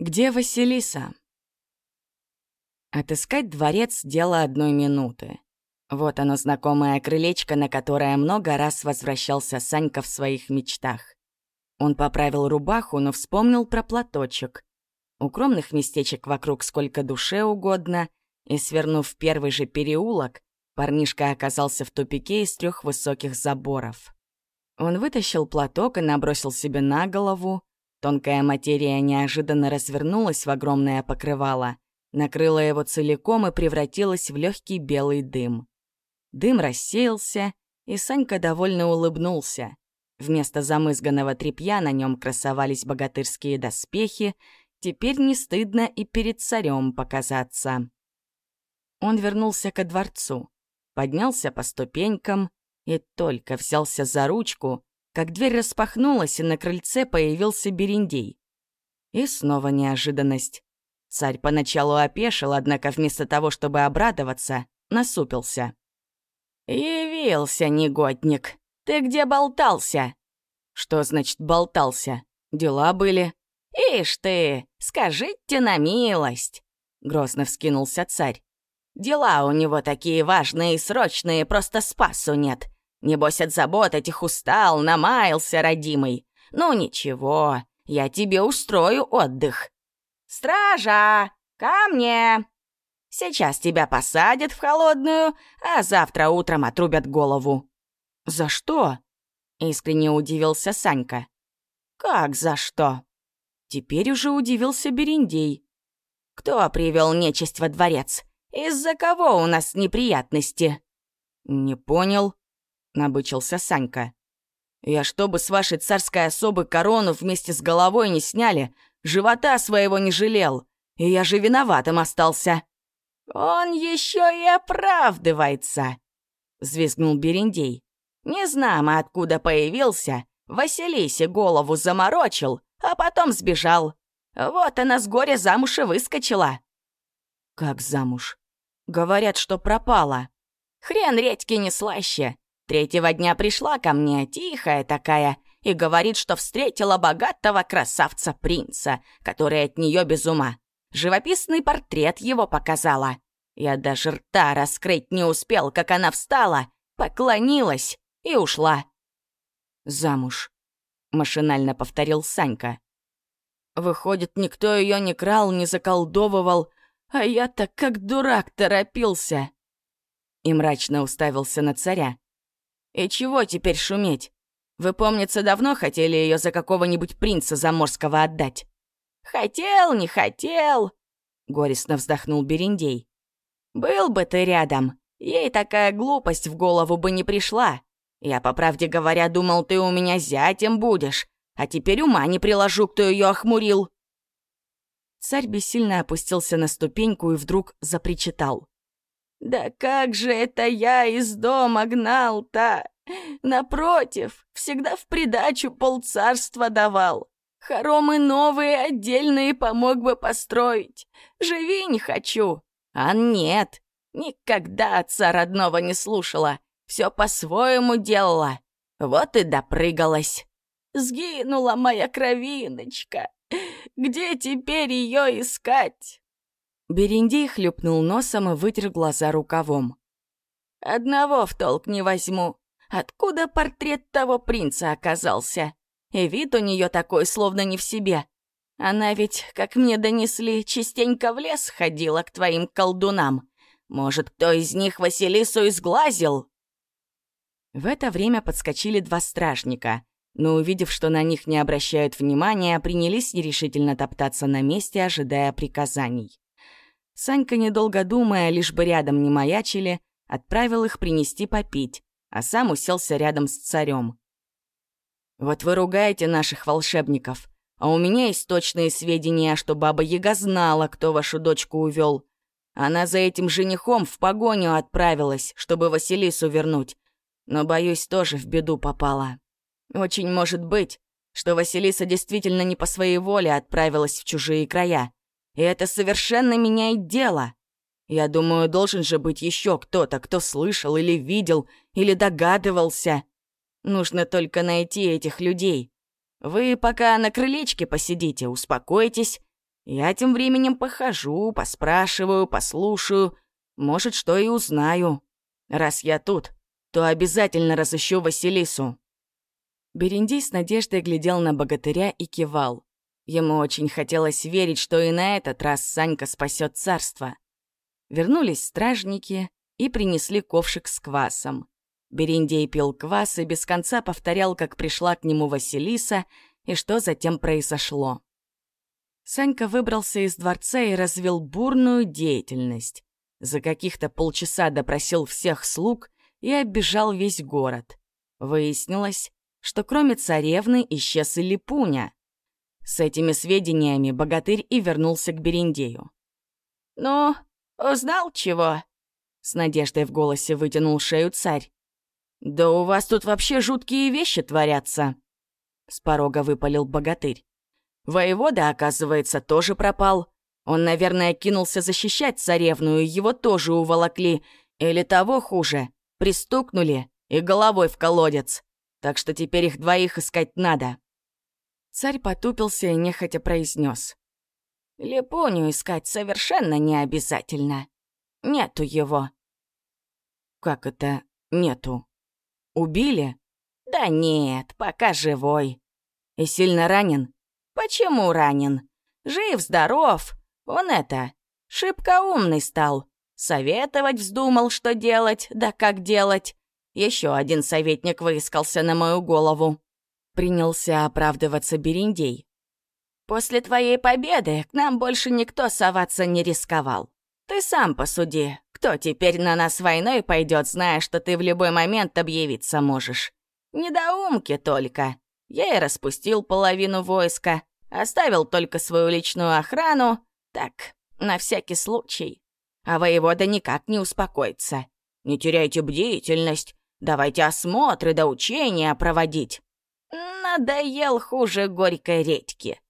Где Василиса? Отыскать дворец — дело одной минуты. Вот оно, знакомое крылечко, на которое много раз возвращался Санька в своих мечтах. Он поправил рубаху, но вспомнил про платочек. Укромных местечек вокруг сколько душе угодно, и, свернув в первый же переулок, парнишка оказался в тупике из трех высоких заборов. Он вытащил платок и набросил себе на голову. Тонкая материя неожиданно развернулась в огромное покрывало — накрыла его целиком и превратилась в легкий белый дым. Дым рассеялся, и Санька довольно улыбнулся. Вместо замызганного тряпья на нем красовались богатырские доспехи, теперь не стыдно и перед царем показаться. Он вернулся ко дворцу, поднялся по ступенькам и только взялся за ручку, как дверь распахнулась, и на крыльце появился Берендей. И снова неожиданность. Царь поначалу опешил, однако вместо того, чтобы обрадоваться, насупился. «Явился, негодник! Ты где болтался?» «Что значит болтался? Дела были?» «Ишь ты, скажите на милость!» — грозно вскинулся царь. «Дела у него такие важные и срочные, просто спасу нет. Небось, от забот этих устал, намаялся, родимый. Ну ничего, я тебе устрою отдых. «Стража! Ко мне! Сейчас тебя посадят в холодную, а завтра утром отрубят голову». «За что?» — искренне удивился Санька. «Как за что?» Теперь уже удивился Берендей. «Кто привел нечисть во дворец? Из-за кого у нас неприятности?» «Не понял», — набычился Санька. «Я чтобы с вашей царской особы корону вместе с головой не сняли, живота своего не жалел, и я же виноватым остался». «Он еще и оправдывается», — взвизгнул Берендей. «Не знамо, откуда появился, Василисе голову заморочил, а потом сбежал. Вот она с горя замуж и выскочила». «Как замуж? Говорят, что пропала». «Хрен редьки не слаще. Третьего дня пришла ко мне, тихая такая, и говорит, что встретила богатого красавца-принца, который от нее без ума. Живописный портрет его показала. Я даже рта раскрыть не успел, как она встала, поклонилась и ушла. «Замуж», — машинально повторил Санька. «Выходит, никто ее не крал, не заколдовывал, а я-то как дурак торопился». И мрачно уставился на царя. «И чего теперь шуметь? Вы, помнится, давно хотели ее за какого-нибудь принца заморского отдать?» «Хотел, не хотел», — горестно вздохнул Берендей. «Был бы ты рядом, ей такая глупость в голову бы не пришла. Я, по правде говоря, думал, ты у меня зятем будешь, а теперь ума не приложу, кто ее охмурил». Царь бессильно опустился на ступеньку и вдруг запричитал. «Да как же это я из дома гнал-то? Напротив, всегда в придачу полцарства давал. Хоромы новые отдельные помог бы построить. Живи не хочу. А нет, никогда отца родного не слушала. Все по-своему делала. Вот и допрыгалась. Сгинула моя кровиночка. Где теперь ее искать? Берендей хлюпнул носом и вытер глаза рукавом. «Одного в толк не возьму. Откуда портрет того принца оказался? И вид у нее такой, словно не в себе. Она ведь, как мне донесли, частенько в лес ходила к твоим колдунам. Может, кто из них Василису изглазил?» В это время подскочили два стражника, но, увидев, что на них не обращают внимания, принялись нерешительно топтаться на месте, ожидая приказаний. Санька, недолго думая, лишь бы рядом не маячили, отправил их принести попить, а сам уселся рядом с царем. «Вот вы ругаете наших волшебников, а у меня есть точные сведения, что Баба Яга знала, кто вашу дочку увел. Она за этим женихом в погоню отправилась, чтобы Василису вернуть, но, боюсь, тоже в беду попала. Очень может быть, что Василиса действительно не по своей воле отправилась в чужие края, и это совершенно меняет дело». Я думаю, должен же быть еще кто-то, кто слышал или видел, или догадывался. Нужно только найти этих людей. Вы пока на крылечке посидите, успокойтесь. Я тем временем похожу, поспрашиваю, послушаю, может, что и узнаю. Раз я тут, то обязательно разыщу Василису». Берендей с надеждой глядел на богатыря и кивал. Ему очень хотелось верить, что и на этот раз Санька спасет царство. Вернулись стражники и принесли ковшик с квасом. Берендей пил квас и без конца повторял, как пришла к нему Василиса и что затем произошло. Санька выбрался из дворца и развел бурную деятельность. За каких-то полчаса допросил всех слуг и оббежал весь город. Выяснилось, что кроме царевны исчез и Липуня. С этими сведениями богатырь и вернулся к Берендею. «Ну, узнал чего?» С надеждой в голосе вытянул шею царь. «Да у вас тут вообще жуткие вещи творятся!» С порога выпалил богатырь. Воевода, оказывается, тоже пропал. Он, наверное, кинулся защищать царевну, и его тоже уволокли. Или того хуже, пристукнули и головой в колодец. Так что теперь их двоих искать надо. Царь потупился и нехотя произнес: «Лепонию искать совершенно не обязательно. Нету его». «Как это нету? Убили?» «Да нет, пока живой». «И сильно ранен?» «Почему ранен? Жив-здоров, он это, шибко умный стал. Советовать вздумал, что делать, да как делать. Еще один советник выискался на мою голову. Принялся оправдываться Берендей. После твоей победы к нам больше никто соваться не рисковал. Ты сам посуди, кто теперь на нас войной пойдет, зная, что ты в любой момент объявиться можешь? Недоумки только. Я и распустил половину войска, оставил только свою личную охрану, так, на всякий случай. А воевода никак не успокоится. Не теряйте бдительность, давайте осмотры да учения проводить. Надоел хуже горькой редьки.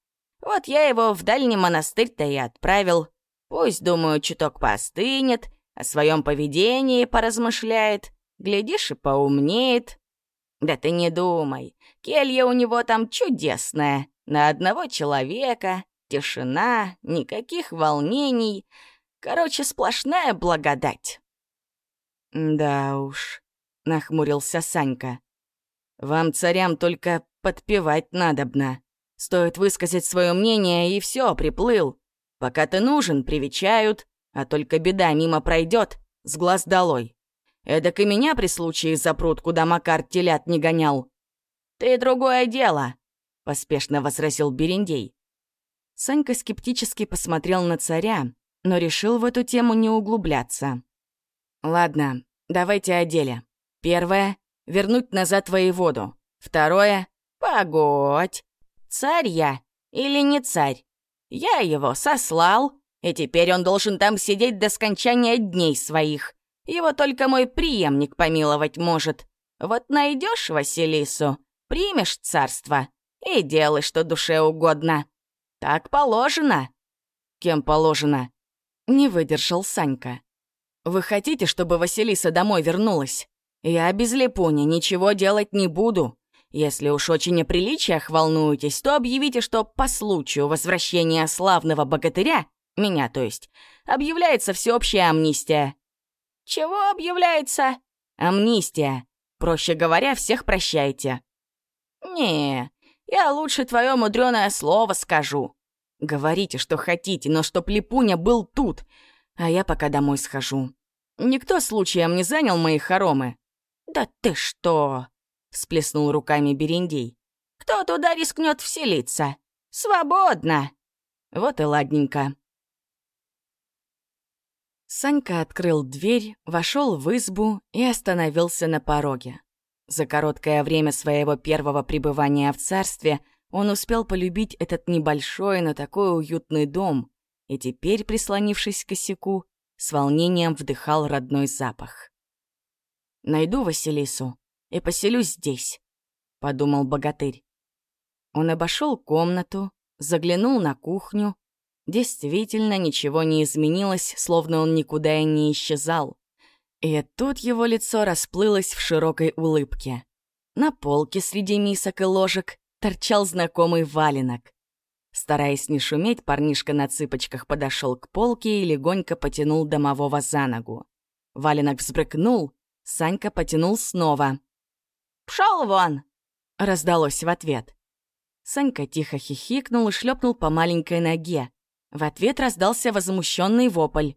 Вот я его в дальний монастырь-то и отправил. Пусть, думаю, чуток поостынет, о своем поведении поразмышляет, глядишь и поумнеет. Да ты не думай, келья у него там чудесная, на одного человека, Тишина, никаких волнений. Короче, сплошная благодать. «Да уж», — нахмурился Санька. «Вам, царям, только подпевать надобно. Стоит высказать свое мнение, и все, приплыл. Пока ты нужен, привечают, а только беда мимо пройдет, с глаз долой. Эдак и меня при случае запрут, куда Макар телят не гонял». «Ты другое дело», — поспешно возразил Берендей. Санька скептически посмотрел на царя, но решил в эту тему не углубляться. «Ладно, давайте о деле. Первое — вернуть назад воеводу. Второе — погодь. Царь я или не царь? Я его сослал, и теперь он должен там сидеть до скончания дней своих. Его только мой преемник помиловать может. Вот найдешь Василису, примешь царство и делай, что душе угодно. «Так положено». «Кем положено?» Не выдержал Санька. «Вы хотите, чтобы Василиса домой вернулась? Я без Лепуни ничего делать не буду. Если уж очень о приличиях волнуетесь, то объявите, что по случаю возвращения славного богатыря, меня то есть, объявляется всеобщая амнистия». «Чего объявляется?» «Амнистия. Проще говоря, всех прощайте». «Не, я лучше твое мудреное слово скажу. Говорите, что хотите, но чтоб Липуня был тут, а я пока домой схожу. Никто случаем не занял мои хоромы. Да ты что? всплеснул руками Берендей. Кто туда рискнет вселиться? Свободно. Вот и ладненько. Санька открыл дверь, вошел в избу и остановился на пороге. За короткое время своего первого пребывания в царстве он успел полюбить этот небольшой, но такой уютный дом, и теперь, прислонившись к косяку, с волнением вдыхал родной запах. «Найду Василису и поселюсь здесь», — подумал богатырь. Он обошел комнату, заглянул на кухню. Действительно, ничего не изменилось, словно он никуда и не исчезал. И тут его лицо расплылось в широкой улыбке. На полке среди мисок и ложек торчал знакомый валенок. Стараясь не шуметь, парнишка на цыпочках подошел к полке и легонько потянул домового за ногу. Валенок взбрыкнул, Санька потянул снова. «Пшёл вон!» — раздалось в ответ. Санька тихо хихикнул и шлепнул по маленькой ноге. В ответ раздался возмущенный вопль.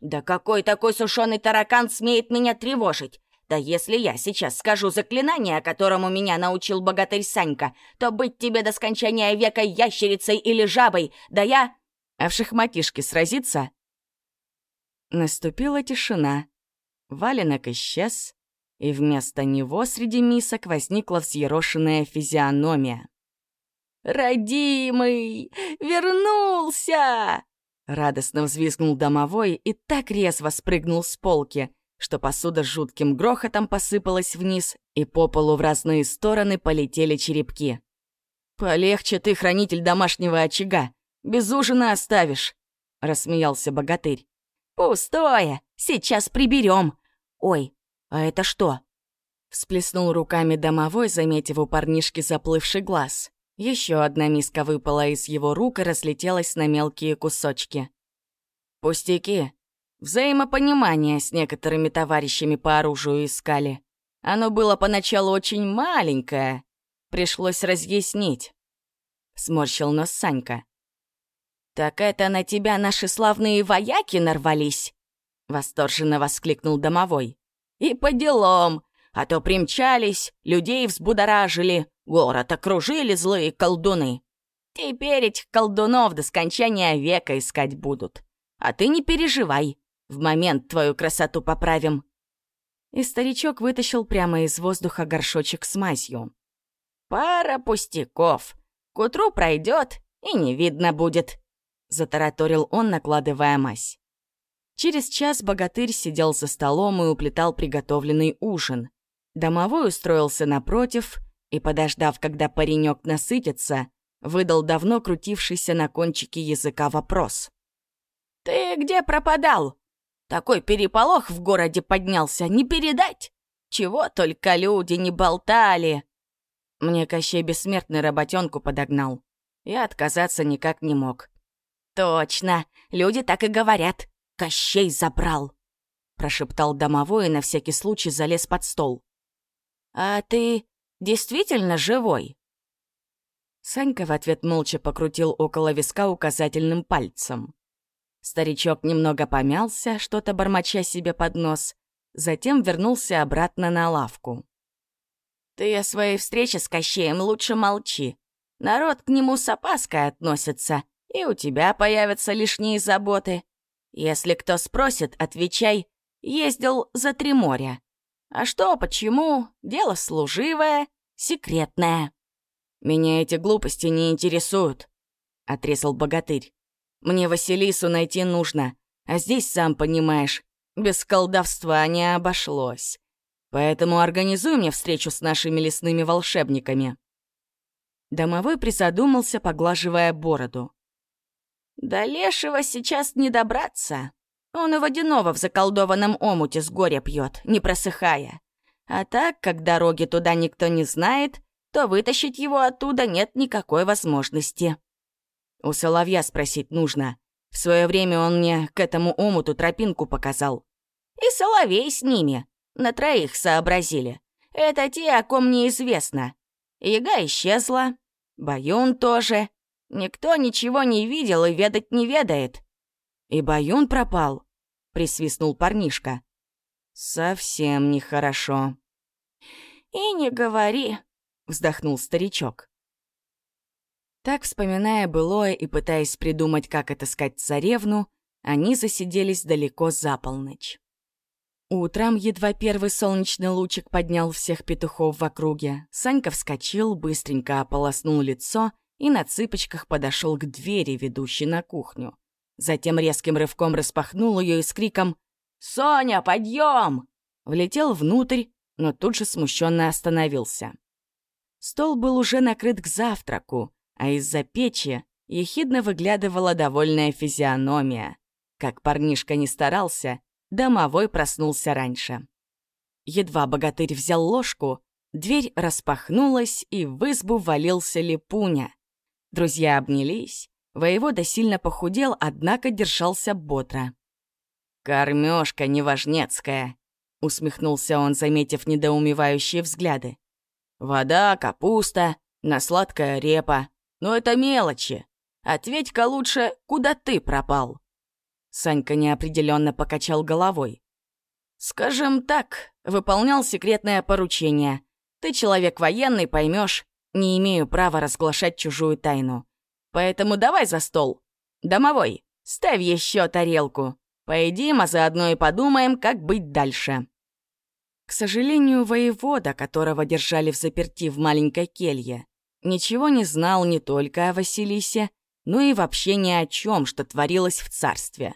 «Да какой такой сушеный таракан смеет меня тревожить? Да если я сейчас скажу заклинание, которому меня научил богатырь Санька, то быть тебе до скончания века ящерицей или жабой, да я...» «А в шахматишке сразиться?» Наступила тишина. Валенок исчез, и вместо него среди мисок возникла взъерошенная физиономия. «Родимый! Вернулся!» Радостно взвизгнул домовой и так резво спрыгнул с полки, что посуда с жутким грохотом посыпалась вниз, и по полу в разные стороны полетели черепки. «Полегче ты, хранитель домашнего очага, без ужина оставишь», — рассмеялся богатырь. «Пустое, сейчас приберем. Ой, а это что?» Всплеснул руками домовой, заметив у парнишки заплывший глаз. Еще одна миска выпала из его рук и разлетелась на мелкие кусочки. Пустяки. Взаимопонимание с некоторыми товарищами по оружию искали. Оно было поначалу очень маленькое. Пришлось разъяснить. Сморщил нос Санька. «Так это на тебя наши славные вояки нарвались?» Восторженно воскликнул домовой. «И по делам, а то примчались, людей взбудоражили, Город окружили злые колдуны. Теперь этих колдунов до скончания века искать будут. А ты не переживай, в момент твою красоту поправим». И старичок вытащил прямо из воздуха горшочек с мазью. «Пара пустяков. К утру пройдет и не видно будет», — затараторил он, накладывая мазь. Через час богатырь сидел за столом и уплетал приготовленный ужин. Домовой устроился напротив — и, подождав, когда паренек насытится, выдал давно крутившийся на кончике языка вопрос. «Ты где пропадал? Такой переполох в городе поднялся, не передать! Чего только люди не болтали!» Мне Кощей Бессмертный работенку подогнал. Я отказаться никак не мог. «Точно, люди так и говорят. Кощей забрал!» Прошептал домовой и на всякий случай залез под стол. «А ты действительно живой?» Санька в ответ молча покрутил около виска указательным пальцем. Старичок немного помялся, что-то бормоча себе под нос, затем вернулся обратно на лавку. «Ты о своей встрече с Кощеем лучше молчи. Народ к нему с опаской относится, и у тебя появятся лишние заботы. Если кто спросит, отвечай, ездил за три моря. А что, почему? Дело служивое, секретное. Меня эти глупости не интересуют, — отрезал богатырь. Мне Василису найти нужно, а здесь, сам понимаешь, без колдовства не обошлось. Поэтому организуй мне встречу с нашими лесными волшебниками. Домовой присодумался, поглаживая бороду. «До лешего сейчас не добраться. Он и водяного в заколдованном омуте с горя пьет, не просыхая. А так, как дороги туда никто не знает, то вытащить его оттуда нет никакой возможности. У соловья спросить нужно. В свое время он мне к этому омуту тропинку показал. И соловей с ними. На троих сообразили. Это те, о ком неизвестно. Яга исчезла. Баюн тоже. Никто ничего не видел и ведать не ведает. «И Баюн пропал», — присвистнул парнишка. «Совсем нехорошо». «И не говори», — вздохнул старичок. Так, вспоминая былое и пытаясь придумать, как отыскать царевну, они засиделись далеко за полночь. Утром едва первый солнечный лучик поднял всех петухов в округе. Санька вскочил, быстренько ополоснул лицо и на цыпочках подошел к двери, ведущей на кухню. Затем резким рывком распахнул ее и с криком «Соня, подъем!» Влетел внутрь, но тут же смущенно остановился. Стол был уже накрыт к завтраку, а из-за печи ехидно выглядывала довольная физиономия. Как парнишка не старался, домовой проснулся раньше. Едва богатырь взял ложку, дверь распахнулась, и в избу валился липуня. Друзья обнялись. Воевода сильно похудел, однако держался бодро. «Кормёжка неважнецкая», — усмехнулся он, заметив недоумевающие взгляды. «Вода, капуста, на сладкая репа. Но это мелочи. Ответь-ка лучше, куда ты пропал?» Санька неопределенно покачал головой. «Скажем так, выполнял секретное поручение. Ты человек военный, поймешь. Не имею права разглашать чужую тайну. Поэтому давай за стол. Домовой, ставь еще тарелку. Поедим, а заодно и подумаем, как быть дальше». К сожалению, воевода, которого держали в заперти в маленькой келье, ничего не знал не только о Василисе, но и вообще ни о чем, что творилось в царстве.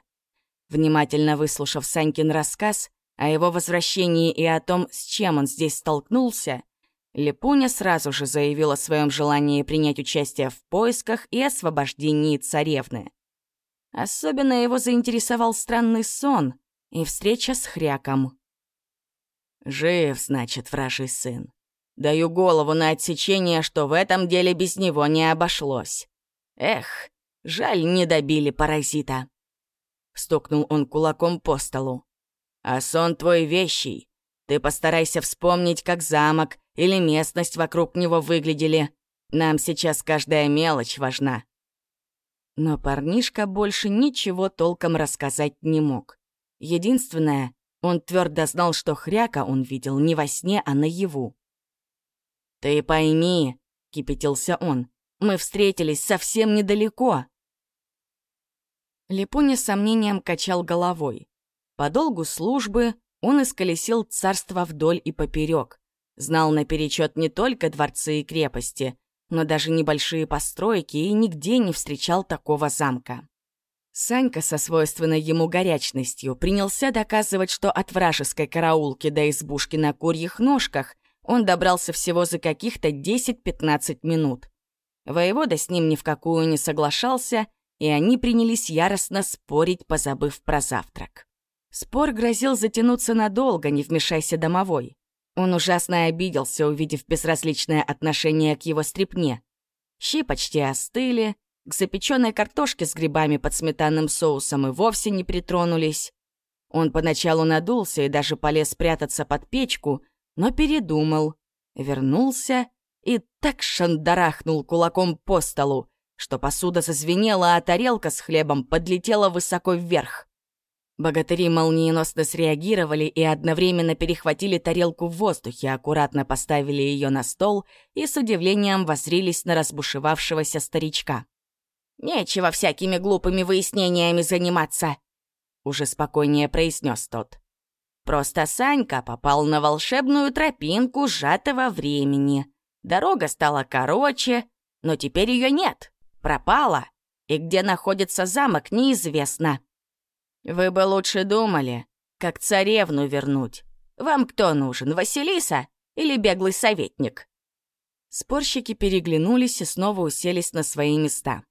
Внимательно выслушав Санькин рассказ о его возвращении и о том, с чем он здесь столкнулся, Липуня сразу же заявил о своем желании принять участие в поисках и освобождении царевны. Особенно его заинтересовал странный сон и встреча с Хряком. «Жив, значит, вражий сын. Даю голову на отсечение, что в этом деле без него не обошлось. Эх, жаль, не добили паразита». Стукнул он кулаком по столу. «А сон твой вещий. Ты постарайся вспомнить, как замок или местность вокруг него выглядели. Нам сейчас каждая мелочь важна». Но парнишка больше ничего толком рассказать не мог. Единственное, он твердо знал, что хряка он видел не во сне, а наяву. «Ты пойми», — кипятился он, — «мы встретились совсем недалеко». Липуня с сомнением качал головой. По долгу службы он исколесил царство вдоль и поперек, знал наперечет не только дворцы и крепости, но даже небольшие постройки и нигде не встречал такого замка. Санька со свойственной ему горячностью принялся доказывать, что от вражеской караулки до избушки на курьих ножках он добрался всего за каких-то 10-15 минут. Воевода с ним ни в какую не соглашался, и они принялись яростно спорить, позабыв про завтрак. Спор грозил затянуться надолго, не вмешайся домовой. Он ужасно обиделся, увидев безразличное отношение к его стрипне. Щи почти остыли, к запеченной картошке с грибами под сметанным соусом и вовсе не притронулись. Он поначалу надулся и даже полез спрятаться под печку, но передумал, вернулся и так шандарахнул кулаком по столу, что посуда зазвенела, а тарелка с хлебом подлетела высоко вверх. Богатыри молниеносно среагировали и одновременно перехватили тарелку в воздухе, аккуратно поставили ее на стол и с удивлением возрились на разбушевавшегося старичка. «Нечего всякими глупыми выяснениями заниматься», — уже спокойнее произнес тот. «Просто Санька попал на волшебную тропинку сжатого времени. Дорога стала короче, но теперь ее нет, пропала, и где находится замок, неизвестно». «Вы бы лучше думали, как царевну вернуть. Вам кто нужен, Василиса или беглый советник?» Спорщики переглянулись и снова уселись на свои места.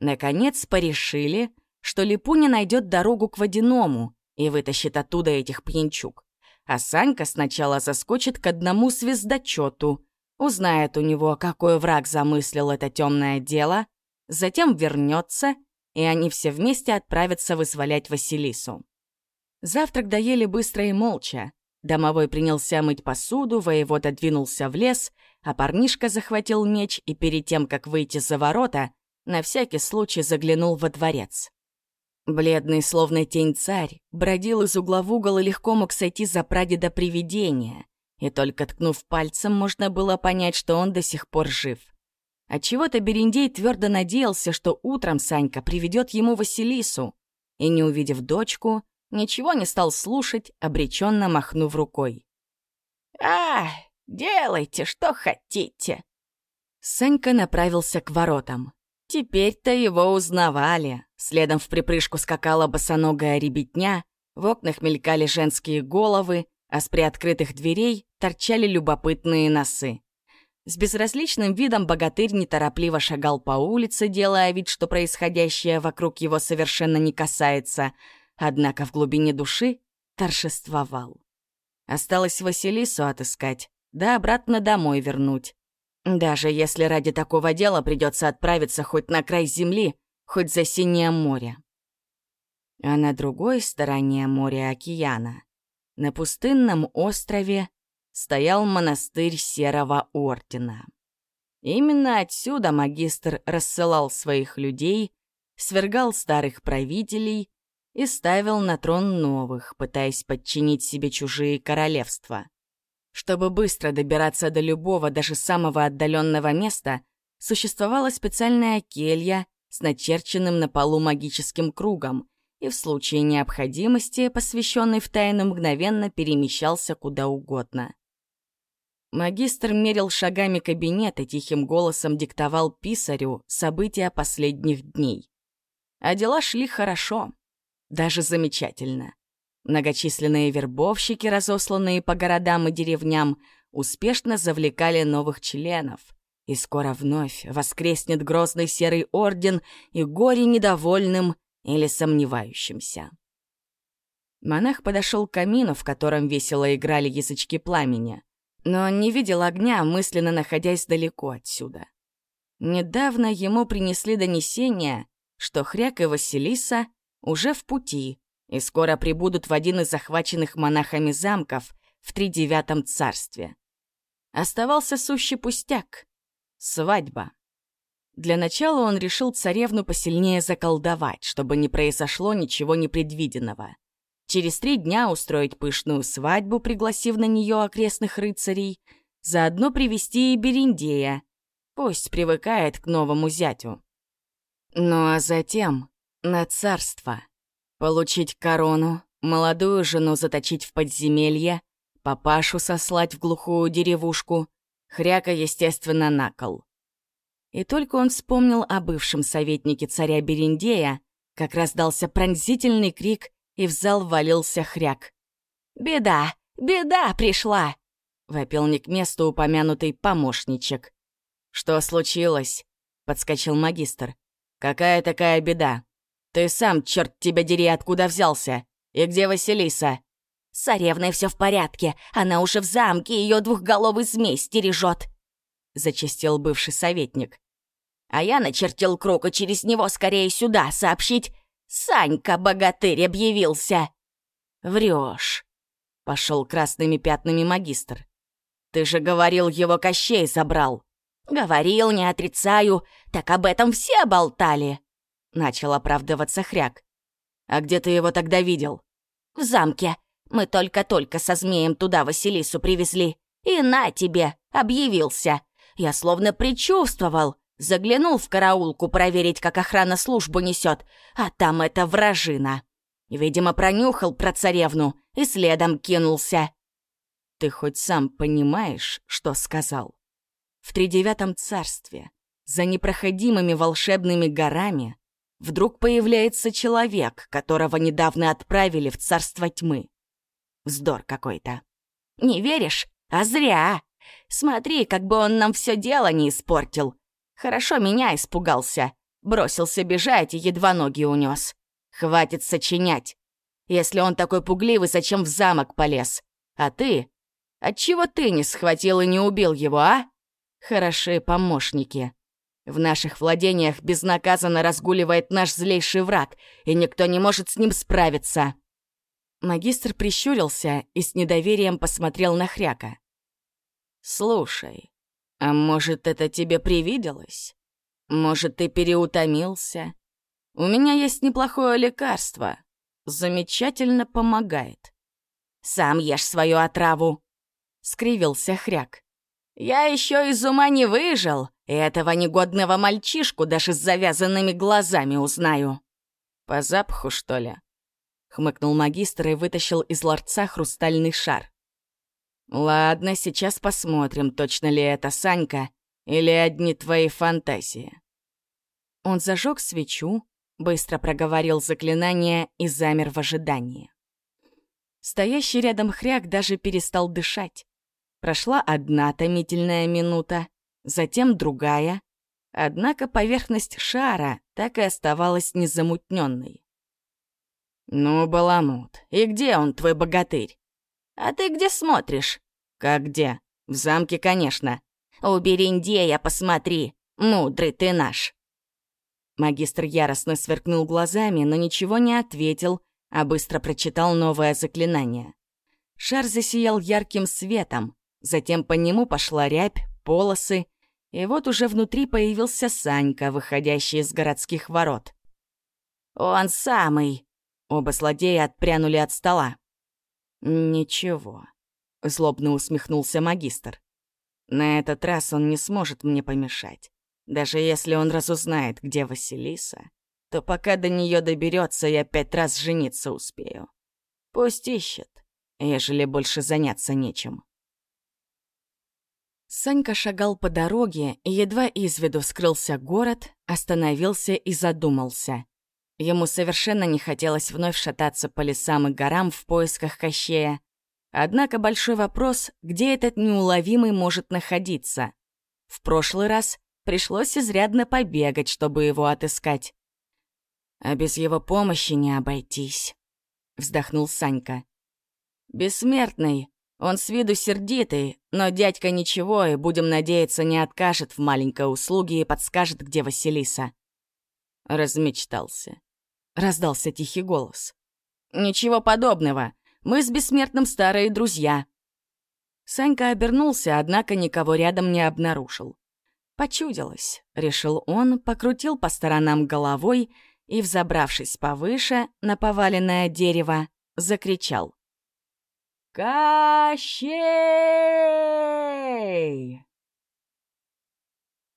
Наконец порешили, что Липуня найдет дорогу к водяному и вытащит оттуда этих пьянчук. А Санька сначала заскочит к одному звездочету, узнает у него, какой враг замыслил это темное дело, затем вернется и они все вместе отправятся вызволять Василису. Завтрак доели быстро и молча. Домовой принялся мыть посуду, воевода двинулся в лес, а парнишка захватил меч и перед тем, как выйти за ворота, на всякий случай заглянул во дворец. Бледный, словно тень царь, бродил из угла в угол и легко мог сойти за прадеда привидения, и только ткнув пальцем, можно было понять, что он до сих пор жив. Отчего-то Берендей твердо надеялся, что утром Санька приведет ему Василису, и, не увидев дочку, ничего не стал слушать, обреченно махнув рукой. «А, делайте, что хотите!» Санька направился к воротам. Теперь-то его узнавали. Следом в припрыжку скакала босоногая ребятня, в окнах мелькали женские головы, а с приоткрытых дверей торчали любопытные носы. С безразличным видом богатырь неторопливо шагал по улице, делая вид, что происходящее вокруг его совершенно не касается, однако в глубине души торжествовал. Осталось Василису отыскать, да обратно домой вернуть. Даже если ради такого дела придется отправиться хоть на край земли, хоть за синее море. А на другой стороне моря океана, на пустынном острове, стоял монастырь Серого Ордена. Именно отсюда магистр рассылал своих людей, свергал старых правителей и ставил на трон новых, пытаясь подчинить себе чужие королевства. Чтобы быстро добираться до любого, даже самого отдаленного места, существовала специальная келья с начерченным на полу магическим кругом, и в случае необходимости, посвященный в тайну, мгновенно перемещался куда угодно. Магистр мерил шагами кабинет и тихим голосом диктовал писарю события последних дней. А дела шли хорошо, даже замечательно. Многочисленные вербовщики, разосланные по городам и деревням, успешно завлекали новых членов. И скоро вновь воскреснет грозный серый орден и горе недовольным или сомневающимся. Монах подошел к камину, в котором весело играли язычки пламени но не видел огня, мысленно находясь далеко отсюда. Недавно ему принесли донесение, что Хряк и Василиса уже в пути и скоро прибудут в один из захваченных монахами замков в тридевятом царстве. Оставался сущий пустяк — свадьба. Для начала он решил царевну посильнее заколдовать, чтобы не произошло ничего непредвиденного — через три дня устроить пышную свадьбу, пригласив на нее окрестных рыцарей, заодно привести и Бериндея. Пусть привыкает к новому зятю. Ну а затем на царство. Получить корону, молодую жену заточить в подземелье, папашу сослать в глухую деревушку, хряка, естественно, на кол. И только он вспомнил о бывшем советнике царя Бериндея, как раздался пронзительный крик и в зал валился хряк. «Беда! Беда пришла!» — вопил не к месту упомянутый помощничек. «Что случилось?» — подскочил магистр. «Какая такая беда? Ты сам, черт тебя дери, откуда взялся? И где Василиса?» «С царевной все в порядке. Она уже в замке, ее двухголовый змей стережет», — зачастил бывший советник. «А я начертил круг и через него скорее сюда сообщить, Санька-богатырь объявился!» «Врешь!» — пошел красными пятнами магистр. «Ты же говорил, его Кощей забрал!» «Говорил, не отрицаю, так об этом все болтали!» — начал оправдываться Хряк. «А где ты его тогда видел?» «В замке. Мы только-только со змеем туда Василису привезли. И на тебе, объявился. Я словно предчувствовал. Заглянул в караулку проверить, как охрана службу несет, а там эта вражина. Видимо, пронюхал про царевну и следом кинулся. Ты хоть сам понимаешь, что сказал? В тридевятом царстве, за непроходимыми волшебными горами, вдруг появляется человек, которого недавно отправили в царство тьмы. Вздор какой-то. Не веришь? А зря. Смотри, как бы он нам все дело не испортил. Хорошо меня испугался. Бросился бежать и едва ноги унес. Хватит сочинять. Если он такой пугливый, зачем в замок полез? А ты? Отчего ты не схватил и не убил его, а? Хороши помощники. В наших владениях безнаказанно разгуливает наш злейший враг, и никто не может с ним справиться. Магистр прищурился и с недоверием посмотрел на Хряка. «Слушай, а может, это тебе привиделось? Может, ты переутомился? У меня есть неплохое лекарство. Замечательно помогает. Сам ешь свою отраву, — скривился хряк. Я еще из ума не выжил, и этого негодного мальчишку даже с завязанными глазами узнаю. По запаху, что ли? Хмыкнул магистр и вытащил из ларца хрустальный шар. «Ладно, сейчас посмотрим, точно ли это Санька или одни твои фантазии». Он зажег свечу, быстро проговорил заклинание и замер в ожидании. Стоящий рядом хряк даже перестал дышать. Прошла одна томительная минута, затем другая, однако поверхность шара так и оставалась незамутненной. «Ну, Баламут, и где он, твой богатырь?» «А ты где смотришь?» «Как где? В замке, конечно». У Берендея посмотри, мудрый ты наш!» Магистр яростно сверкнул глазами, но ничего не ответил, а быстро прочитал новое заклинание. Шар засиял ярким светом, затем по нему пошла рябь, полосы, и вот уже внутри появился Санька, выходящий из городских ворот. «Он самый!» Оба злодея отпрянули от стола. «Ничего», — злобно усмехнулся магистр. «На этот раз он не сможет мне помешать. Даже если он разузнает, где Василиса, то пока до нее доберется, я пять раз жениться успею. Пусть ищет, ежели больше заняться нечем». Санька шагал по дороге, и едва из виду скрылся город, остановился и задумался. Ему совершенно не хотелось вновь шататься по лесам и горам в поисках Кощея. Однако большой вопрос, где этот неуловимый может находиться. В прошлый раз пришлось изрядно побегать, чтобы его отыскать. «А без его помощи не обойтись», — вздохнул Санька. «Бессмертный, он с виду сердитый, но дядька ничего, и, будем надеяться, не откажет в маленькой услуге и подскажет, где Василиса». Размечтался раздался тихий голос. «Ничего подобного. Мы с Бессмертным старые друзья». Санька обернулся, однако никого рядом не обнаружил. «Почудилось», — решил он, покрутил по сторонам головой и, взобравшись повыше на поваленное дерево, закричал. «Кощей!»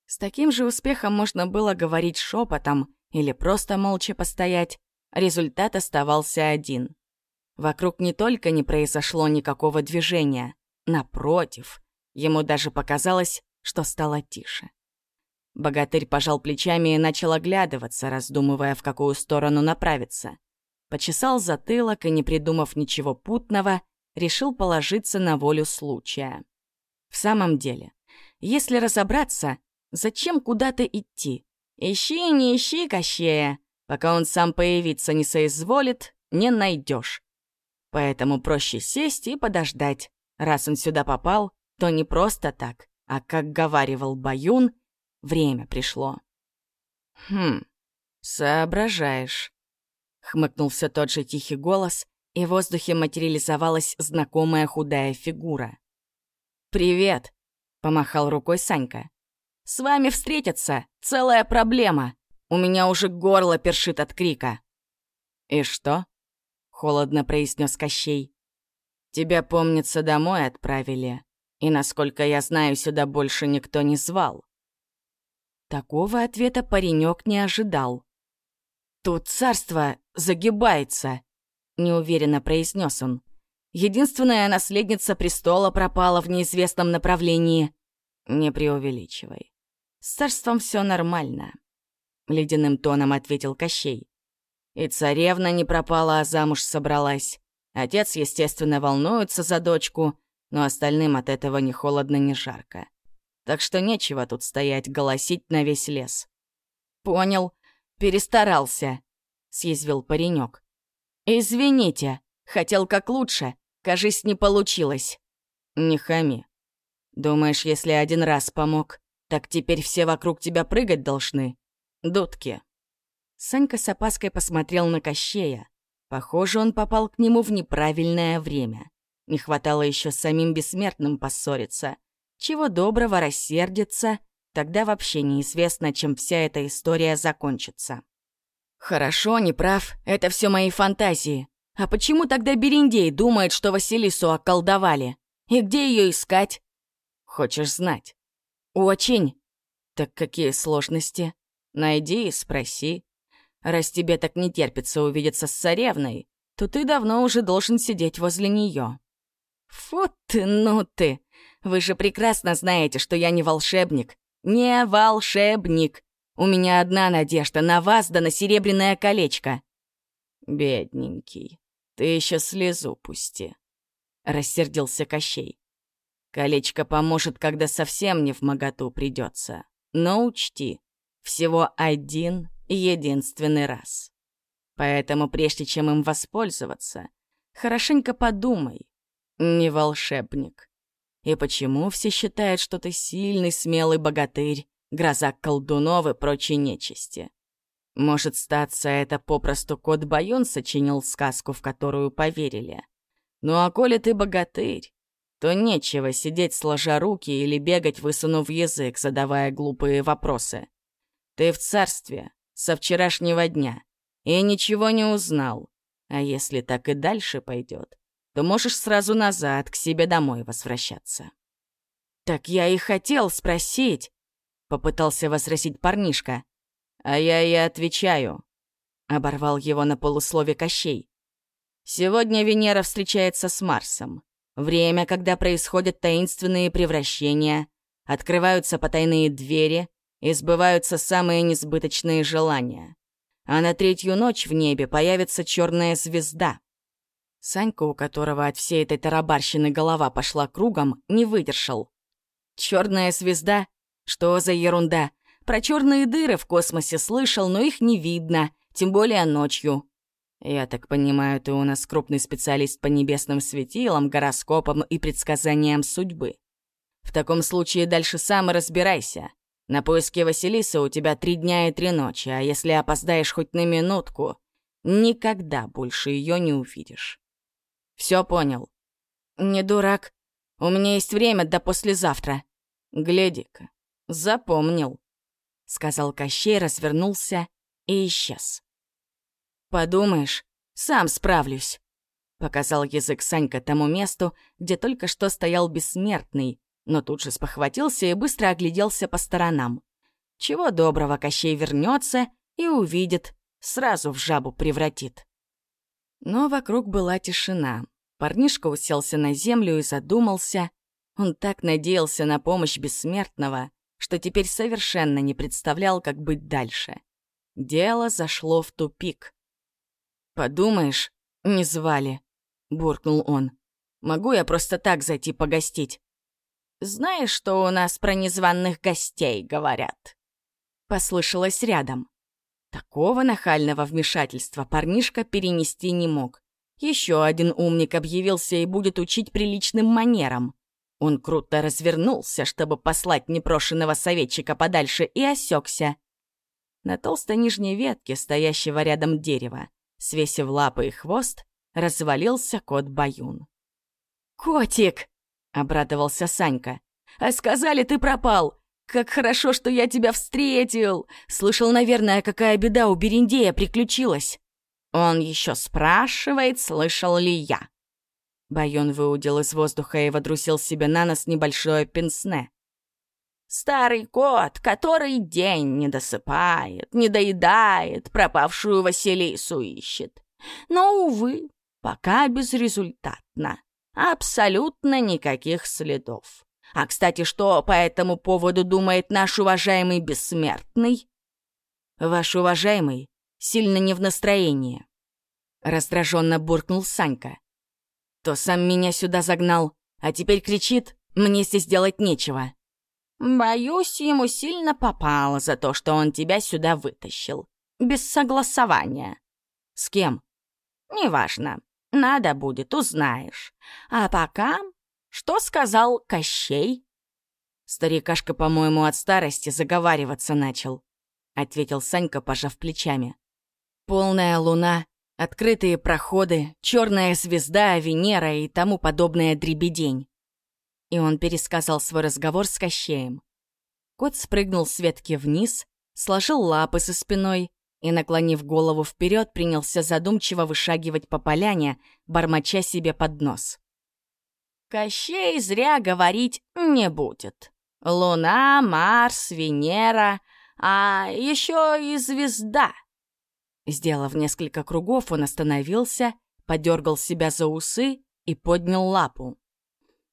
С таким же успехом можно было говорить шепотом или просто молча постоять. Результат оставался один. Вокруг не только не произошло никакого движения, напротив, ему даже показалось, что стало тише. Богатырь пожал плечами и начал оглядываться, раздумывая, в какую сторону направиться. Почесал затылок и, не придумав ничего путного, решил положиться на волю случая. В самом деле, если разобраться, Зачем куда-то идти? Ищи, не ищи Кощея. Пока он сам появиться не соизволит, не найдешь. Поэтому проще сесть и подождать. Раз он сюда попал, то не просто так, а, как говаривал Баюн, время пришло. «Хм, соображаешь», — хмыкнул все тот же тихий голос, и в воздухе материализовалась знакомая худая фигура. «Привет», — помахал рукой Санька. С вами встретиться — целая проблема. У меня уже горло першит от крика». «И что?» — холодно произнес Кощей. «Тебя, помнится, домой отправили, и, насколько я знаю, сюда больше никто не звал». Такого ответа паренек не ожидал. «Тут царство загибается», — неуверенно произнес он. «Единственная наследница престола пропала в неизвестном направлении». «Не преувеличивай. С царством все нормально», — ледяным тоном ответил Кощей. И царевна не пропала, а замуж собралась. Отец, естественно, волнуется за дочку, но остальным от этого ни холодно, ни жарко. Так что нечего тут стоять, голосить на весь лес. «Понял, перестарался», — съязвил паренек. «Извините, хотел как лучше, кажись, не получилось». «Не хами. Думаешь, если один раз помог, так теперь все вокруг тебя прыгать должны. Дудки. Санька с опаской посмотрел на Кощея. Похоже, он попал к нему в неправильное время. Не хватало еще с самим бессмертным поссориться. Чего доброго рассердиться, тогда вообще неизвестно, чем вся эта история закончится. Хорошо, не прав, это все мои фантазии. А почему тогда Берендей думает, что Василису околдовали? И где ее искать? Хочешь знать? «Очень. Так какие сложности? Найди и спроси. Раз тебе так не терпится увидеться с царевной, то ты давно уже должен сидеть возле нее. Фу ты, ну ты! Вы же прекрасно знаете, что я не волшебник. Не волшебник. У меня одна надежда на вас да на серебряное колечко. Бедненький, ты еще слезу пусти. Рассердился Кощей. Колечко поможет, когда совсем не в моготу придется. Но учти, всего один единственный раз. Поэтому прежде чем им воспользоваться, хорошенько подумай. Не волшебник. И почему все считают, что ты сильный, смелый богатырь, гроза колдунов и прочей нечисти? Может, статься, это попросту кот Баюн сочинил сказку, в которую поверили. Ну а коли ты богатырь, то нечего сидеть сложа руки или бегать, высунув язык, задавая глупые вопросы. Ты в царстве со вчерашнего дня и ничего не узнал. А если так и дальше пойдет, то можешь сразу назад к себе домой возвращаться. «Так я и хотел спросить», — попытался возразить парнишка. «А я и отвечаю», — оборвал его на полуслове Кощей. «Сегодня Венера встречается с Марсом. Время, когда происходят таинственные превращения, открываются потайные двери и сбываются самые несбыточные желания. А на третью ночь в небе появится черная звезда. Санька, у которого от всей этой тарабарщины голова пошла кругом, не выдержал. Черная звезда? Что за ерунда? Про черные дыры в космосе слышал, но их не видно, тем более ночью. Я так понимаю, ты у нас крупный специалист по небесным светилам, гороскопам и предсказаниям судьбы. В таком случае дальше сам разбирайся. На поиски Василисы у тебя три дня и три ночи, а если опоздаешь хоть на минутку, никогда больше ее не увидишь. Все понял. Не дурак. У меня есть время до послезавтра. Гляди-ка, запомнил. Сказал Кощей, развернулся и исчез. Подумаешь, сам справлюсь. Показал язык Санька тому месту, где только что стоял бессмертный, но тут же спохватился и быстро огляделся по сторонам. Чего доброго, Кощей вернется и увидит, сразу в жабу превратит. Но вокруг была тишина. Парнишка уселся на землю и задумался. Он так надеялся на помощь бессмертного, что теперь совершенно не представлял, как быть дальше. Дело зашло в тупик. «Подумаешь, не звали», — буркнул он. «Могу я просто так зайти погостить?» «Знаешь, что у нас про незваных гостей говорят?» Послышалось рядом. Такого нахального вмешательства парнишка перенести не мог. Еще один умник объявился и будет учить приличным манерам. Он круто развернулся, чтобы послать непрошенного советчика подальше, и осекся. На толстой нижней ветке, стоящего рядом дерева, свесив лапы и хвост, развалился кот Баюн. «Котик!» — обрадовался Санька. «А сказали, ты пропал! Как хорошо, что я тебя встретил! Слышал, наверное, какая беда у Берендея приключилась!» Он еще спрашивает, слышал ли я. Байон выудил из воздуха и водрусил себе на нос небольшое пенсне. Старый кот, который день не досыпает, не доедает, пропавшую Василису ищет. Но, увы, пока безрезультатно. Абсолютно никаких следов. А, кстати, что по этому поводу думает наш уважаемый бессмертный? Ваш уважаемый сильно не в настроении. Раздраженно буркнул Санька. То сам меня сюда загнал, а теперь кричит, мне здесь делать нечего. Боюсь, ему сильно попало за то, что он тебя сюда вытащил. Без согласования. С кем? Неважно. Надо будет, узнаешь. А пока... Что сказал Кощей? Старикашка, по-моему, от старости заговариваться начал, — ответил Санька, пожав плечами. Полная луна, открытые проходы, черная звезда, Венера и тому подобное дребедень. И он пересказал свой разговор с Кощеем. Кот спрыгнул с ветки вниз, сложил лапы со спиной и, наклонив голову вперед, принялся задумчиво вышагивать по поляне, бормоча себе под нос. «Кощей зря говорить не будет. Луна, Марс, Венера, а еще и звезда — Сделав несколько кругов, он остановился, подергал себя за усы и поднял лапу.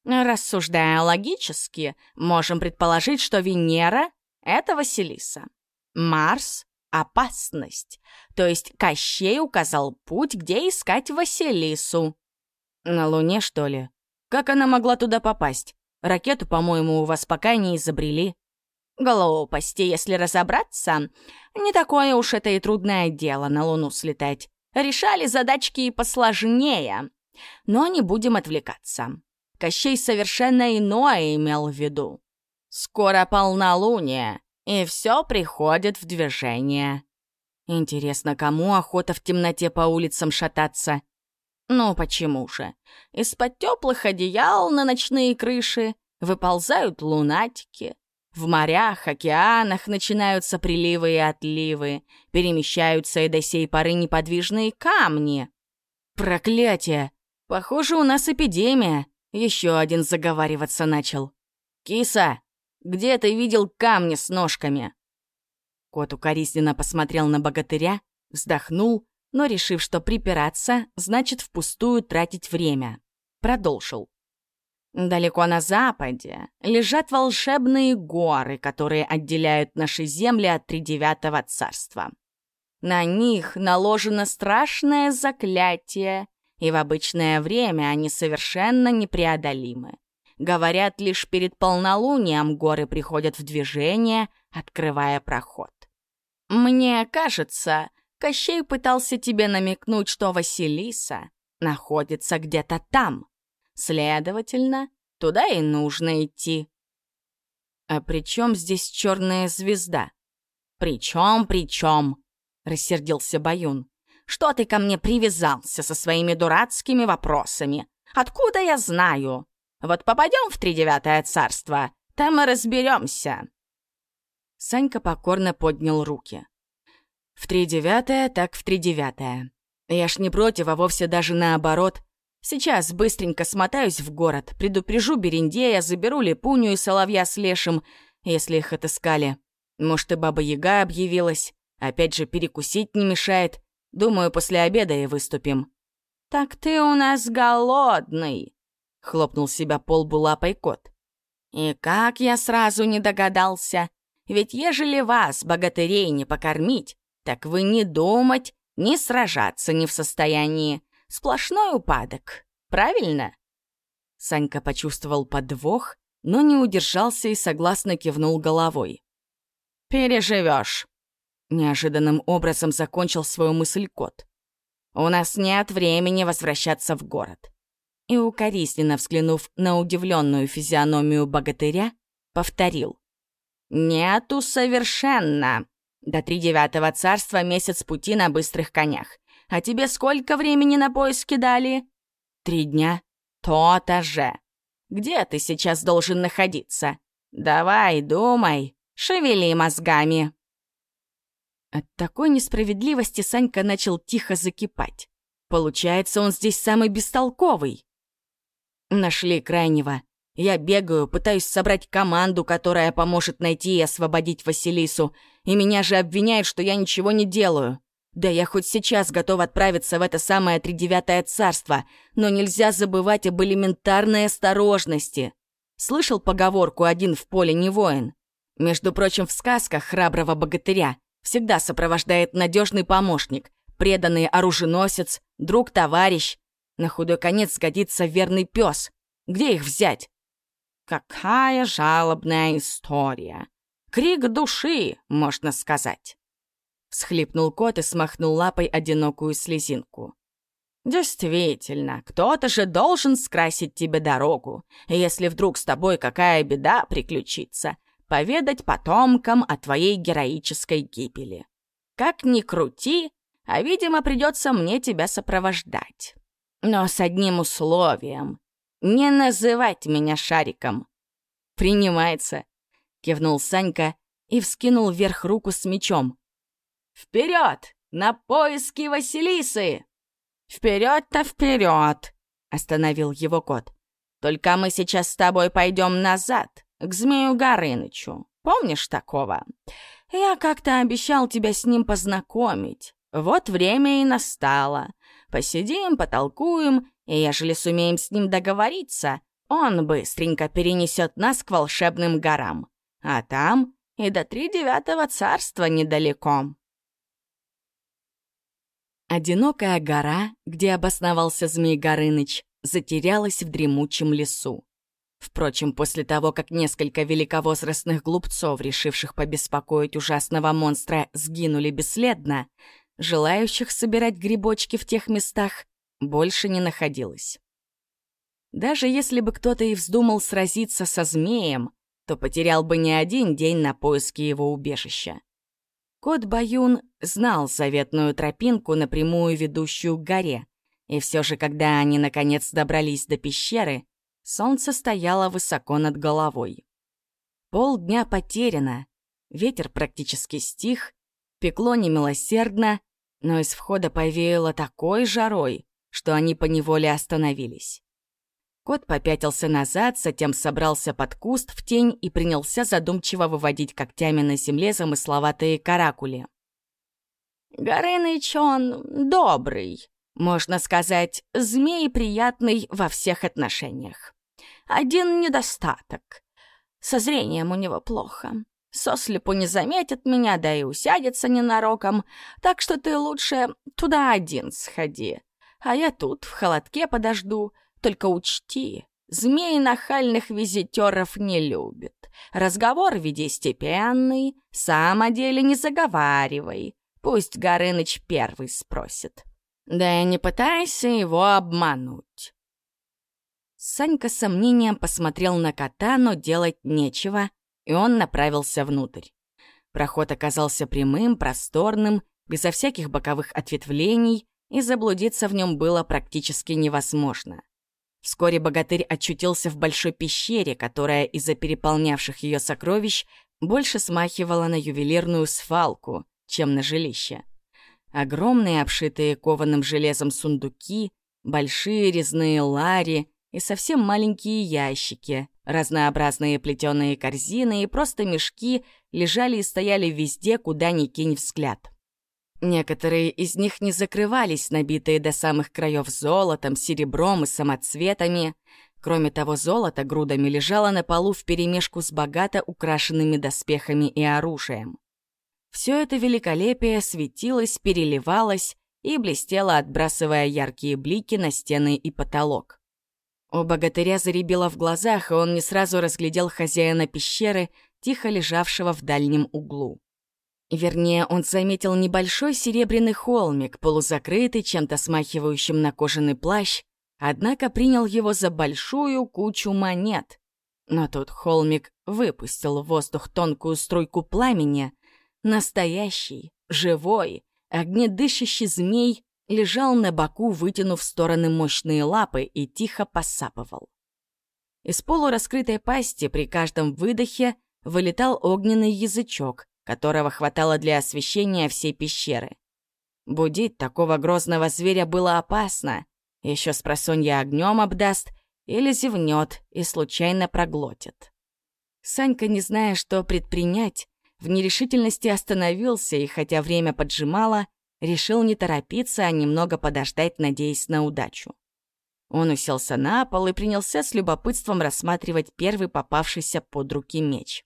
Рассуждая логически, можем предположить, что Венера — это Василиса. Марс — опасность, то есть Кощей указал путь, где искать Василису. На Луне, что ли? Как она могла туда попасть? Ракету, по-моему, у вас пока не изобрели. Глупости, если разобраться. Не такое уж это и трудное дело на Луну слетать. Решали задачки и посложнее. Но не будем отвлекаться. Кощей совершенно иное имел в виду. Скоро полнолуние, и все приходит в движение. Интересно, кому охота в темноте по улицам шататься? Ну почему же? Из-под теплых одеял на ночные крыши выползают лунатики. В морях, океанах начинаются приливы и отливы, перемещаются и до сей поры неподвижные камни. Проклятие! Похоже, у нас эпидемия. Еще один заговариваться начал. «Киса, где ты видел камни с ножками?» Кот укоризненно посмотрел на богатыря, вздохнул, но, решив, что припираться, значит впустую тратить время, продолжил. Далеко на западе лежат волшебные горы, которые отделяют наши земли от Тридевятого царства. На них наложено страшное заклятие, и в обычное время они совершенно непреодолимы. Говорят, лишь перед полнолунием горы приходят в движение, открывая проход. Мне кажется, Кощей пытался тебе намекнуть, что Василиса находится где-то там. Следовательно, туда и нужно идти. А при чем здесь черная звезда? При чем, при чем? Рассердился Баюн. Что ты ко мне привязался со своими дурацкими вопросами? Откуда я знаю? Вот попадем в тридевятое царство, там мы разберемся. Санька покорно поднял руки. В тридевятое, так в тридевятое. Я ж не против, а вовсе даже наоборот. Сейчас быстренько смотаюсь в город, предупрежу Берендея, заберу Липуню и Соловья с Лешим, если их отыскали. Может, и Баба-Яга объявилась. Опять же, перекусить не мешает. Думаю, после обеда и выступим. «Так ты у нас голодный!» — хлопнул себя полбу лапой кот. «И как я сразу не догадался! Ведь ежели вас, богатырей, не покормить, так вы не думать, не сражаться не в состоянии. Сплошной упадок, правильно?» Санька почувствовал подвох, но не удержался и согласно кивнул головой. «Переживешь!» Неожиданным образом закончил свою мысль кот. «У нас нет времени возвращаться в город и, укоризненно взглянув на удивленную физиономию богатыря, повторил. «Нету совершенно. До тридевятого царства месяц пути на быстрых конях. А тебе сколько времени на поиски дали?» «Три дня». «То-то же. Где ты сейчас должен находиться? Давай, думай, шевели мозгами». От такой несправедливости Санька начал тихо закипать. Получается, он здесь самый бестолковый. Нашли крайнего. Я бегаю, пытаюсь собрать команду, которая поможет найти и освободить Василису, и меня же обвиняют, что я ничего не делаю. Да я хоть сейчас готов отправиться в это самое тридевятое царство, но нельзя забывать об элементарной осторожности. Слышал поговорку «один в поле не воин»? Между прочим, в сказках храброго богатыря всегда сопровождает надежный помощник, преданный оруженосец, друг-товарищ, на худой конец сгодится верный пес. Где их взять? Какая жалобная история. Крик души, можно сказать. Всхлипнул кот и смахнул лапой одинокую слезинку. «Действительно, кто-то же должен скрасить тебе дорогу, если вдруг с тобой какая беда приключится, поведать потомкам о твоей героической гибели. Как ни крути, а, видимо, придется мне тебя сопровождать. Но с одним условием. Не называть меня шариком. Принимается. Кивнул Санька и вскинул вверх руку с мечом. Вперед! На поиски Василисы! Вперед-то вперед! Остановил его кот. Только мы сейчас с тобой пойдем назад, к Змею Горынычу. Помнишь такого? Я как-то обещал тебя с ним познакомить. Вот время и настало. Посидим, потолкуем, и ежели сумеем с ним договориться, он быстренько перенесет нас к волшебным горам. А там и до тридевятого царства недалеко. Одинокая гора, где обосновался Змей Горыныч, затерялась в дремучем лесу. Впрочем, после того, как несколько великовозрастных глупцов, решивших побеспокоить ужасного монстра, сгинули бесследно, Желающих собирать грибочки в тех местах больше не находилось. Даже если бы кто-то и вздумал сразиться со змеем, то потерял бы не один день на поиски его убежища. Кот Баюн знал заветную тропинку, напрямую ведущую к горе, и все же, когда они наконец добрались до пещеры, солнце стояло высоко над головой. Полдня потеряно, ветер практически стих, пекло немилосердно, но из входа повеяло такой жарой, что они поневоле остановились. Кот попятился назад, затем собрался под куст в тень и принялся задумчиво выводить когтями на земле замысловатые каракули. «Горыныч он добрый, можно сказать, змей приятный во всех отношениях. Один недостаток. Со зрением у него плохо. Сослепу не заметит меня, да и усядется ненароком, так что ты лучше туда один сходи. А я тут в холодке подожду, только учти, змей нахальных визитеров не любит. Разговор веди степенный, сам о деле не заговаривай. Пусть Горыныч первый спросит. Да и не пытайся его обмануть. Санька с сомнением посмотрел на кота, но делать нечего, и он направился внутрь. Проход оказался прямым, просторным, безо всяких боковых ответвлений, и заблудиться в нем было практически невозможно. Вскоре богатырь очутился в большой пещере, которая из-за переполнявших ее сокровищ больше смахивала на ювелирную свалку, чем на жилище. Огромные, обшитые кованым железом сундуки, большие резные лари и совсем маленькие ящики, разнообразные плетеные корзины и просто мешки лежали и стояли везде, куда ни кинь взгляд. Некоторые из них не закрывались, набитые до самых краев золотом, серебром и самоцветами. Кроме того, золото грудами лежало на полу вперемешку с богато украшенными доспехами и оружием. Все это великолепие светилось, переливалось и блестело, отбрасывая яркие блики на стены и потолок. У богатыря заребило в глазах, и он не сразу разглядел хозяина пещеры, тихо лежавшего в дальнем углу. Вернее, он заметил небольшой серебряный холмик, полузакрытый, чем-то смахивающим на кожаный плащ, однако принял его за большую кучу монет. Но тут холмик выпустил в воздух тонкую струйку пламени. Настоящий, живой, огнедышащий змей лежал на боку, вытянув в стороны мощные лапы и тихо посапывал. Из полураскрытой пасти при каждом выдохе вылетал огненный язычок, которого хватало для освещения всей пещеры. Будить такого грозного зверя было опасно. Еще с просонья огнем обдаст или зевнет и случайно проглотит. Санька, не зная, что предпринять, в нерешительности остановился и, хотя время поджимало, решил не торопиться, а немного подождать, надеясь на удачу. Он уселся на пол и принялся с любопытством рассматривать первый попавшийся под руки меч.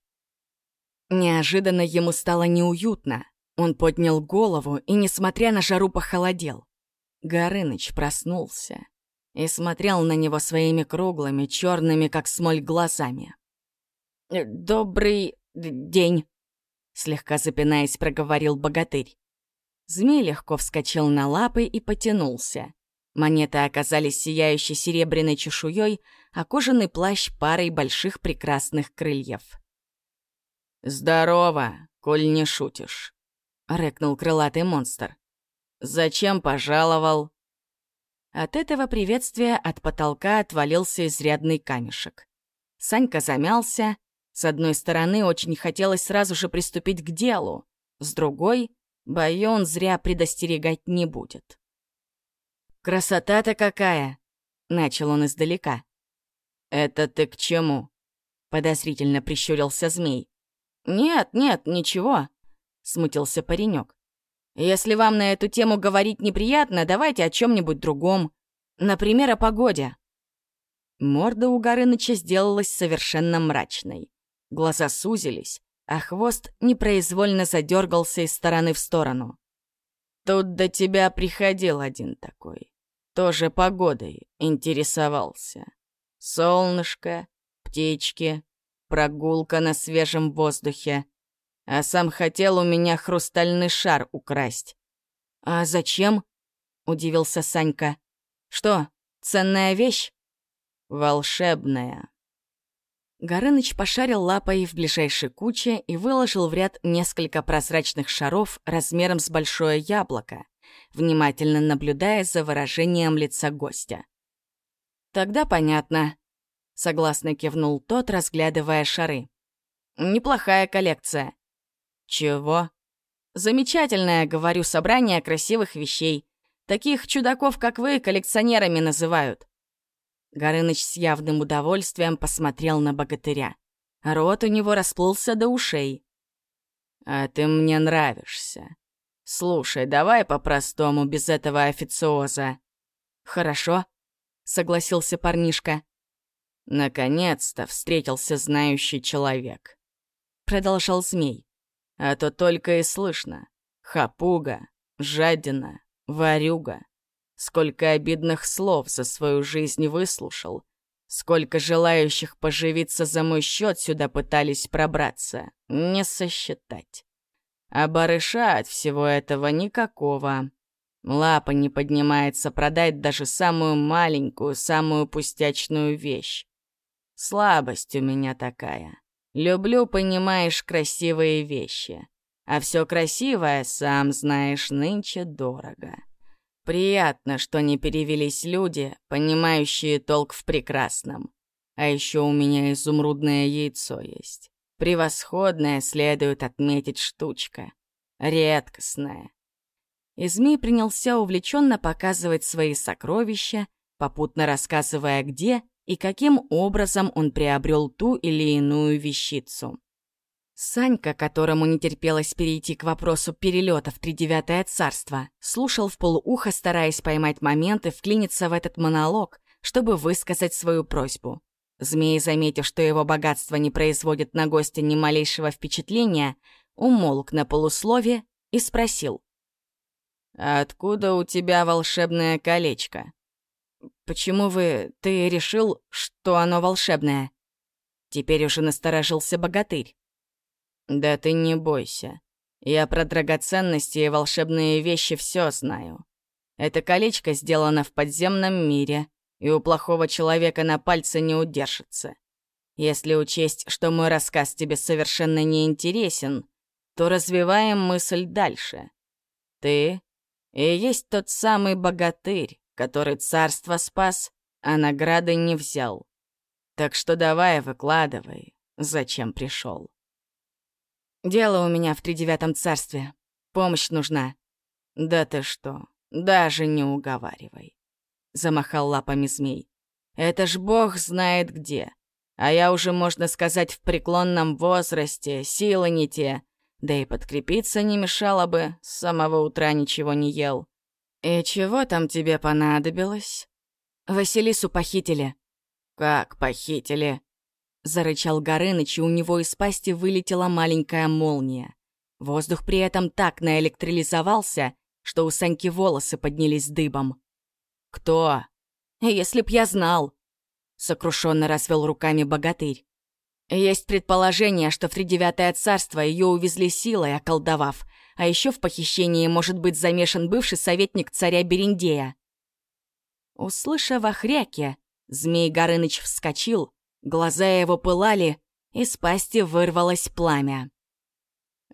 Неожиданно ему стало неуютно. Он поднял голову и, несмотря на жару, похолодел. Горыныч проснулся и смотрел на него своими круглыми, черными, как смоль, глазами. «Э, «Добрый день», — слегка запинаясь, проговорил богатырь. Змей легко вскочил на лапы и потянулся. Монеты оказались сияющей серебряной чешуей, а кожаный плащ — парой больших прекрасных крыльев. «Здорово, коль не шутишь», — рыкнул крылатый монстр. «Зачем пожаловал?» От этого приветствия от потолка отвалился изрядный камешек. Санька замялся. С одной стороны, очень хотелось сразу же приступить к делу. С другой, Байон зря предостерегать не будет. «Красота-то какая!» — начал он издалека. «Это ты к чему?» — подозрительно прищурился змей. «Нет, нет, ничего», — смутился паренек. «Если вам на эту тему говорить неприятно, давайте о чем-нибудь другом. Например, о погоде». Морда у Горыныча сделалась совершенно мрачной. Глаза сузились, а хвост непроизвольно задергался из стороны в сторону. «Тут до тебя приходил один такой. Тоже погодой интересовался. Солнышко, птички, прогулка на свежем воздухе. А сам хотел у меня хрустальный шар украсть. «А зачем?» — удивился Санька. «Что, ценная вещь?» волшебная». Горыныч пошарил лапой в ближайшей куче и выложил в ряд несколько прозрачных шаров размером с большое яблоко, внимательно наблюдая за выражением лица гостя. «Тогда понятно», — согласно кивнул тот, разглядывая шары. «Неплохая коллекция». «Чего?» «Замечательное, говорю, собрание красивых вещей. Таких чудаков, как вы, коллекционерами называют». Горыныч с явным удовольствием посмотрел на богатыря. Рот у него расплылся до ушей. «А ты мне нравишься. Слушай, давай по-простому, без этого официоза». «Хорошо», — согласился парнишка. «Наконец-то встретился знающий человек», — продолжал змей. «А то только и слышно. Хапуга, жадина, варюга. Сколько обидных слов за свою жизнь выслушал. Сколько желающих поживиться за мой счет сюда пытались пробраться. Не сосчитать. А барыша от всего этого никакого. Лапа не поднимается продать даже самую маленькую, самую пустячную вещь. Слабость у меня такая. Люблю, понимаешь, красивые вещи. А все красивое, сам знаешь, нынче дорого. Приятно, что не перевелись люди, понимающие толк в прекрасном. А еще у меня изумрудное яйцо есть. Превосходное следует отметить штучка. Редкостная. И змей принялся увлеченно показывать свои сокровища, попутно рассказывая, где и каким образом он приобрел ту или иную вещицу. Санька, которому не терпелось перейти к вопросу перелета в тридевятое царство, слушал в полууха, стараясь поймать момент и вклиниться в этот монолог, чтобы высказать свою просьбу. Змей, заметив, что его богатство не производит на гостя ни малейшего впечатления, умолк на полуслове и спросил. «Откуда у тебя волшебное колечко?» «Почему вы... ты решил, что оно волшебное?» Теперь уже насторожился богатырь. «Да ты не бойся. Я про драгоценности и волшебные вещи все знаю. Это колечко сделано в подземном мире, и у плохого человека на пальце не удержится. Если учесть, что мой рассказ тебе совершенно не интересен, то развиваем мысль дальше. Ты и есть тот самый богатырь, который царство спас, а награды не взял. Так что давай выкладывай, зачем пришел. Дело у меня в тридевятом царстве. Помощь нужна. Да ты что, даже не уговаривай. Замахал лапами змей. Это ж бог знает где. А я уже, можно сказать, в преклонном возрасте, силы не те. Да и подкрепиться не мешало бы, с самого утра ничего не ел. И чего там тебе понадобилось? Василису похитили. Как похитили? Зарычал Горыныч, и у него из пасти вылетела маленькая молния. Воздух при этом так наэлектролизовался, что у Саньки волосы поднялись дыбом. «Кто?» «Если б я знал!» Сокрушенно развел руками богатырь. Есть предположение, что в тридевятое царство ее увезли силой, околдовав, а еще в похищении может быть замешан бывший советник царя Берендея. Услышав о хряке, змей Горыныч вскочил, Глаза его пылали, из пасти вырвалось пламя.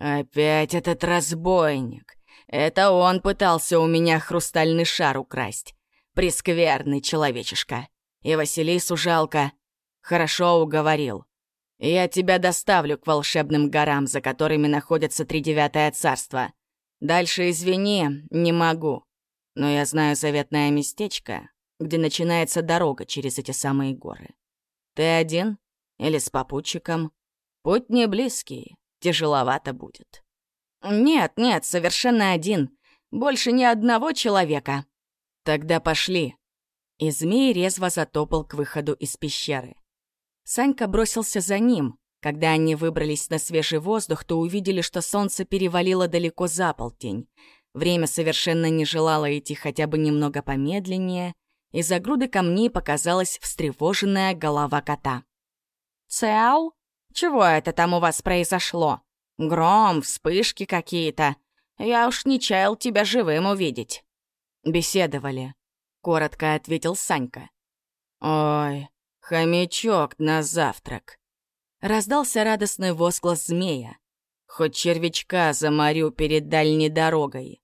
«Опять этот разбойник! Это он пытался у меня хрустальный шар украсть. Прескверный человечишка. И Василису жалко. Хорошо уговорил. Я тебя доставлю к волшебным горам, за которыми находится Тридевятое царство. Дальше, извини, не могу. Но я знаю заветное местечко, где начинается дорога через эти самые горы. Ты один или с попутчиком? Путь не близкий, тяжеловато будет. Нет, нет, совершенно один. Больше ни одного человека. Тогда пошли. И змей резво затопал к выходу из пещеры. Санька бросился за ним. Когда они выбрались на свежий воздух, то увидели, что солнце перевалило далеко за полдень. Время совершенно не желало идти хотя бы немного помедленнее — из-за груды камней показалась встревоженная голова кота. «Цяу? Чего это там у вас произошло? Гром, вспышки какие-то. Я уж не чаял тебя живым увидеть». «Беседовали», — коротко ответил Санька. «Ой, «Хомячок на завтрак!» Раздался радостный возглас змея. «Хоть червячка заморю перед дальней дорогой!»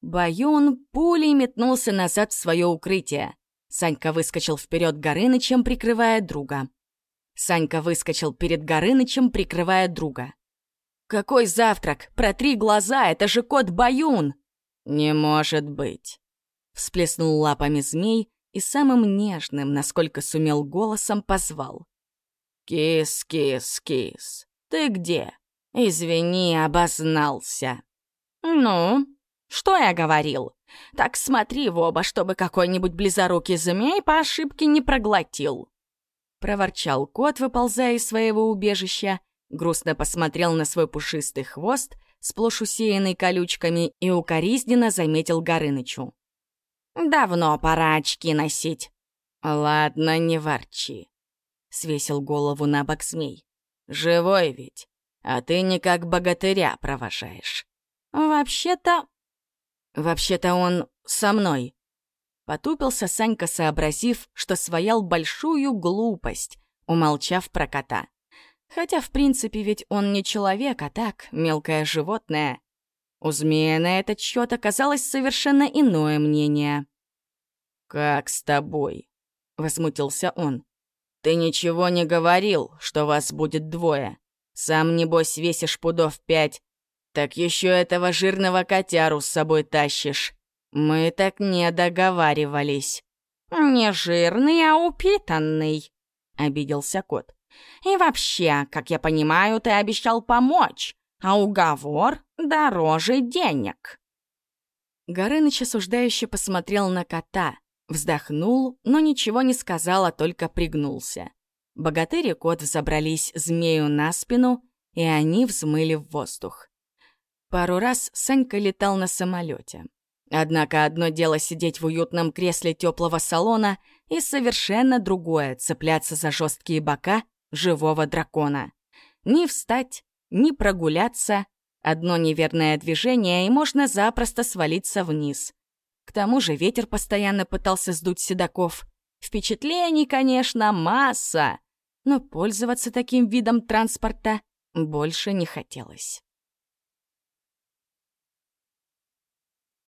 Баюн пулей метнулся назад в свое укрытие. Санька выскочил вперед Горынычем, прикрывая друга. Санька выскочил перед Горынычем, прикрывая друга. «Какой завтрак? Протри глаза, это же кот Баюн!» «Не может быть!» Всплеснул лапами змей и самым нежным, насколько сумел голосом, позвал. «Кис, кис, кис, ты где? Извини, обознался». «Ну, что я говорил? Так смотри в оба, чтобы какой-нибудь близорукий змей по ошибке не проглотил». Проворчал кот, выползая из своего убежища, грустно посмотрел на свой пушистый хвост, сплошь усеянный колючками, и укоризненно заметил Горынычу. «Давно пора очки носить». «Ладно, не ворчи», — свесил голову на бок змей. «Живой ведь, а ты не как богатыря провожаешь». «Вообще-то «Вообще-то он со мной». Потупился Санька, сообразив, что своял большую глупость, умолчав про кота. Хотя, в принципе, ведь он не человек, а так, мелкое животное. У змея на этот счет оказалось совершенно иное мнение. «Как с тобой?» — возмутился он. «Ты ничего не говорил, что вас будет двое. Сам, небось, весишь пудов пять, так еще этого жирного котяру с собой тащишь. Мы так не договаривались. Не жирный, а упитанный, обиделся кот. И вообще, как я понимаю, ты обещал помочь, а уговор дороже денег. Горыныч осуждающе посмотрел на кота, вздохнул, но ничего не сказал, а только пригнулся. Богатырь и кот взобрались змею на спину, и они взмыли в воздух. Пару раз Санька летал на самолете. Однако одно дело сидеть в уютном кресле теплого салона и совершенно другое — цепляться за жесткие бока живого дракона. Ни встать, ни прогуляться. Одно неверное движение, и можно запросто свалиться вниз. К тому же ветер постоянно пытался сдуть седаков. Впечатлений, конечно, масса, но пользоваться таким видом транспорта больше не хотелось.